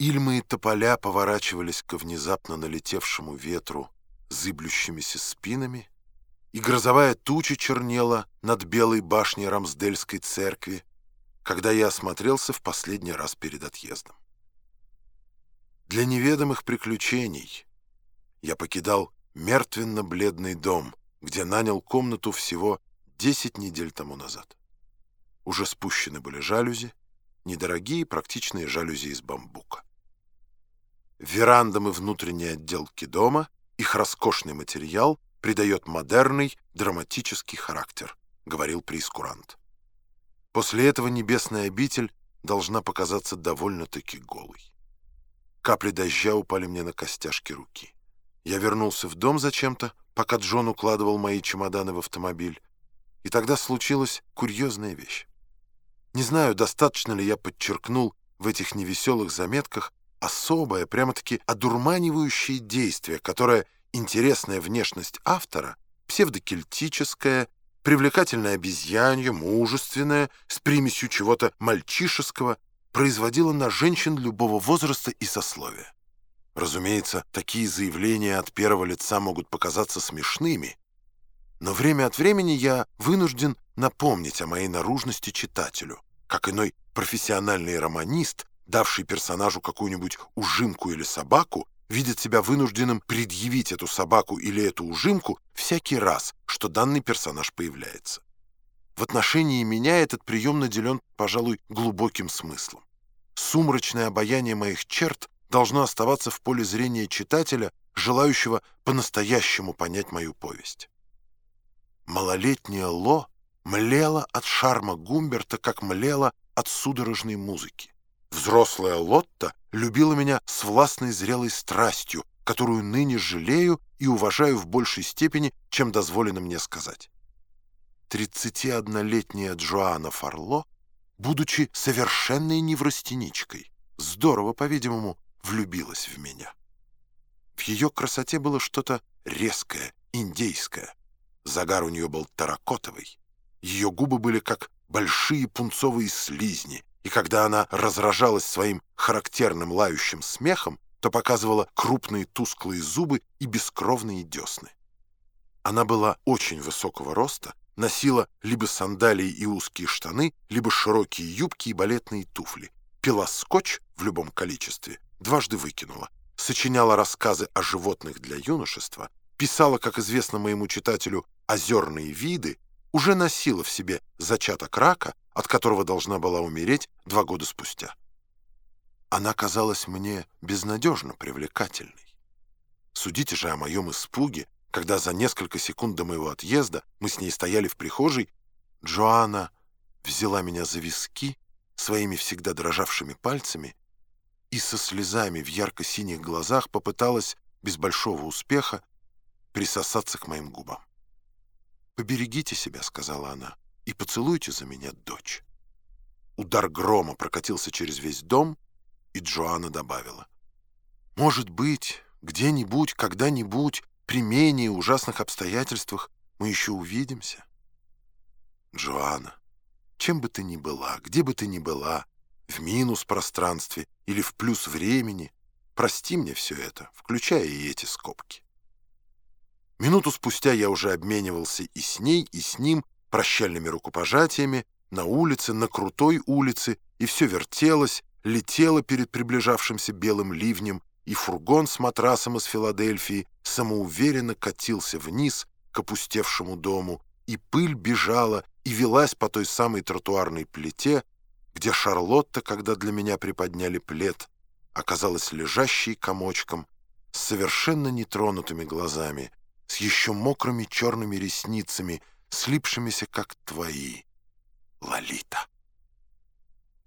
Ильмы и тополя поворачивались ко внезапно налетевшему ветру зыблющимися спинами, и грозовая туча чернела над белой башней Рамсдельской церкви, когда я осмотрелся в последний раз перед отъездом. Для неведомых приключений я покидал мертвенно-бледный дом, где нанял комнату всего 10 недель тому назад. Уже спущены были жалюзи, недорогие практичные жалюзи из бамбука. Верандам и внутренней отделки дома их роскошный материал придает модерный драматический характер, говорил прескурант. После этого небесная обитель должна показаться довольно-таки голой. Капли дождя упали мне на костяшки руки. Я вернулся в дом зачем-то, пока Джон укладывал мои чемоданы в автомобиль. И тогда случилась курьезная вещь. Не знаю, достаточно ли я подчеркнул в этих невеселых заметках особое, прямо-таки одурманивающее действие, которое интересная внешность автора, псевдокельтическая, привлекательная обезьянье, мужественная, с примесью чего-то мальчишеского, производила на женщин любого возраста и сословия. Разумеется, такие заявления от первого лица могут показаться смешными, но время от времени я вынужден напомнить о моей наружности читателю, как иной профессиональный романист, давший персонажу какую-нибудь ужимку или собаку, видит себя вынужденным предъявить эту собаку или эту ужимку всякий раз, что данный персонаж появляется. В отношении меня этот прием наделен, пожалуй, глубоким смыслом. Сумрачное обаяние моих черт должно оставаться в поле зрения читателя, желающего по-настоящему понять мою повесть. Малолетняя Ло млела от шарма Гумберта, как млела от судорожной музыки. Взрослая Лотта любила меня с властной зрелой страстью, которую ныне жалею и уважаю в большей степени, чем дозволено мне сказать. 31-летняя Джоанна Фарло, будучи совершенной неврастеничкой, здорово, по-видимому, влюбилась в меня. В ее красоте было что-то резкое, индейское. Загар у нее был таракотовый. Ее губы были как большие пунцовые слизни, и когда она разражалась своим характерным лающим смехом, то показывала крупные тусклые зубы и бескровные десны. Она была очень высокого роста, носила либо сандалии и узкие штаны, либо широкие юбки и балетные туфли, пила скотч в любом количестве, дважды выкинула, сочиняла рассказы о животных для юношества, писала, как известно моему читателю, озерные виды, уже носила в себе зачаток рака, от которого должна была умереть два года спустя. Она казалась мне безнадежно привлекательной. Судите же о моем испуге, когда за несколько секунд до моего отъезда мы с ней стояли в прихожей, Джоанна взяла меня за виски своими всегда дрожавшими пальцами и со слезами в ярко-синих глазах попыталась без большого успеха присосаться к моим губам. «Поберегите себя», — сказала она, — «и поцелуйте за меня дочь». Удар грома прокатился через весь дом, и Джоанна добавила. «Может быть, где-нибудь, когда-нибудь, при менее ужасных обстоятельствах мы еще увидимся?» «Джоанна, чем бы ты ни была, где бы ты ни была, в минус пространстве или в плюс времени, прости мне все это, включая и эти скобки». Минуту спустя я уже обменивался и с ней, и с ним прощальными рукопожатиями на улице, на крутой улице, и все вертелось, летело перед приближавшимся белым ливнем, и фургон с матрасом из Филадельфии самоуверенно катился вниз к опустевшему дому, и пыль бежала и велась по той самой тротуарной плите, где Шарлотта, когда для меня приподняли плед, оказалась лежащей комочком с совершенно нетронутыми глазами, с еще мокрыми черными ресницами, слипшимися, как твои, Лолита.